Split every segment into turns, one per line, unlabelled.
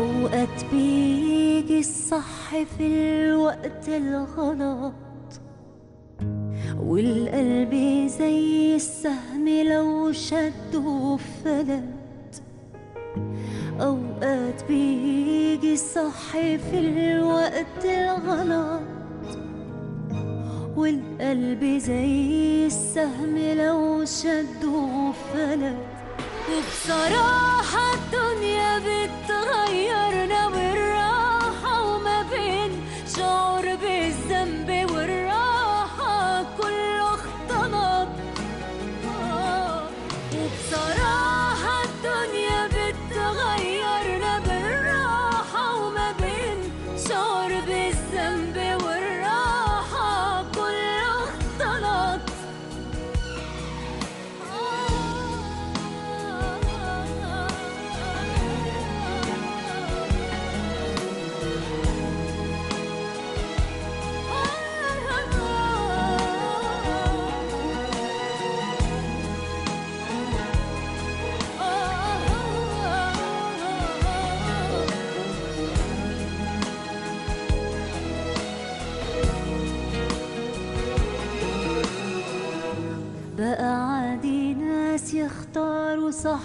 أوقات بيجي الصح في الوقت الغلط والقلب زي السهم لو شده فلت أوقات بيجي الصح في الوقت الغلط والقلب زي السهم لو شده فلت وبصراحة الدنيا بتغيرنا بقى عادي ناس يختاروا صح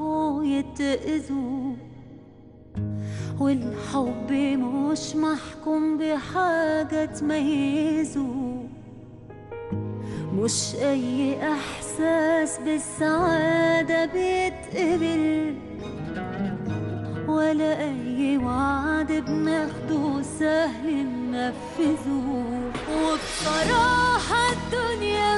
ويتأذوا. والحب مش محكوم بحاجة تميزه مش أي إحساس بالسعادة بيتقبل. ولا أي وعد بناخده سهل ننفذه. وبصراحة الدنيا